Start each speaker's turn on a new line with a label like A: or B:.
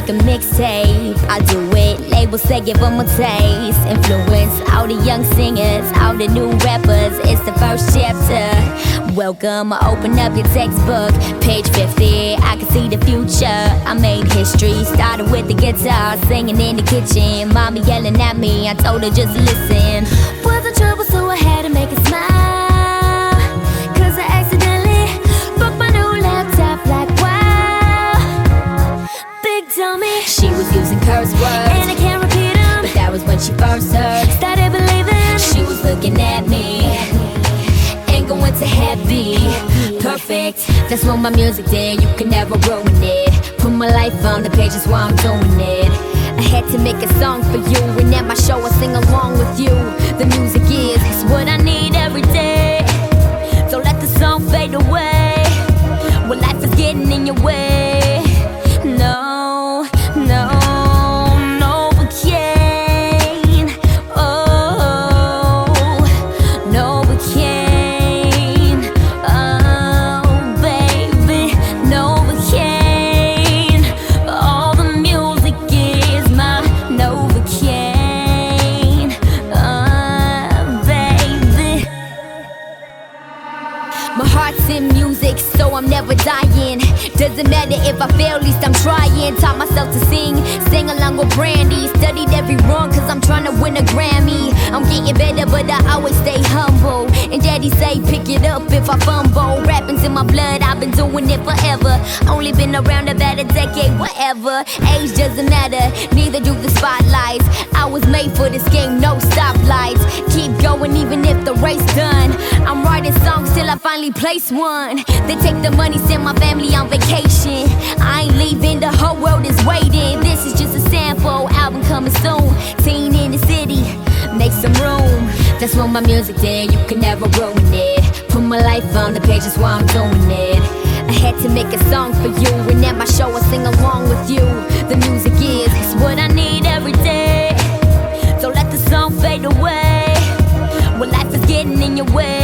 A: make a mixtape. I do it, labels say give them a taste. Influence all the young singers, all the new rappers. It's the first chapter. Welcome, open up your textbook, page 50. I can see the future. I made history, started with the guitar, singing in the kitchen. Mommy yelling at me, I told her just listen.
B: Wasn't trouble, so I had to make it smile.
A: Was using curse words. And I
B: can't repeat them. But
A: that was when she first heard.
B: Started believing. She
A: was looking at me. And going to heavy. Perfect. That's what my music did. You can never ruin it. Put my life on the page, that's why I'm doing it. I had to make a song for you, and at my show I sing along with you. The music is, it's what I need every day. Don't let the song fade away when life is getting in your way. My heart's in music, so I'm never dying. Doesn't matter if I fail, at least I'm trying. Taught myself to sing, sing along with Brandy. Studied every wrong, cause I'm trying to win a Grammy. I'm getting better, but I always stay humble. And daddy say, pick it up if I fumble. Rapping's in my blood, I've been doing it forever. Only been around about a decade, whatever. Age doesn't matter, neither do the spotlights. I was made for this game, no stoplights. Keep going even if the race done. I'm writing songs till I finally only place one. They take the money, send my family on vacation. I ain't leaving, the whole world is waiting. This is just a sample, album coming soon. Teen in the city, make some room. That's what my music did, you can never ruin it. Put my life on the pages while I'm doing it. I had to make a song for you, and at my show I sing along with you. The music is, it's what I need every day. Don't let the song fade away. When life is getting in your way.